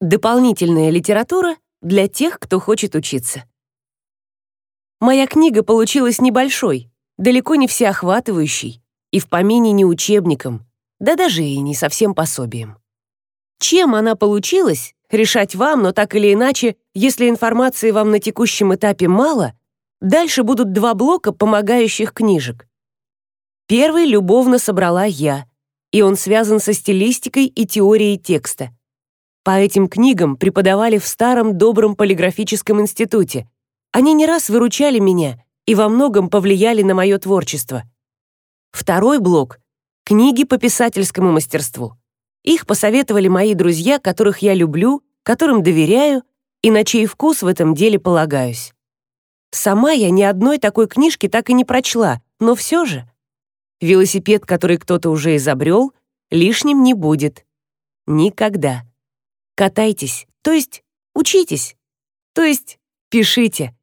Дополнительная литература для тех, кто хочет учиться. Моя книга получилась небольшой, далеко не всеохватывающей и в помине не учебником, да даже и не совсем пособием. Чем она получилась, решать вам, но так или иначе, если информации вам на текущем этапе мало, дальше будут два блока помогающих книжек. Первый любовно собрала я, и он связан со стилистикой и теорией текста. По этим книгам преподавали в старом добром полиграфическом институте. Они не раз выручали меня и во многом повлияли на мое творчество. Второй блок — книги по писательскому мастерству. Их посоветовали мои друзья, которых я люблю, которым доверяю и на чей вкус в этом деле полагаюсь. Сама я ни одной такой книжки так и не прочла, но все же. Велосипед, который кто-то уже изобрел, лишним не будет. Никогда. Катайтесь, то есть учитесь, то есть пишите.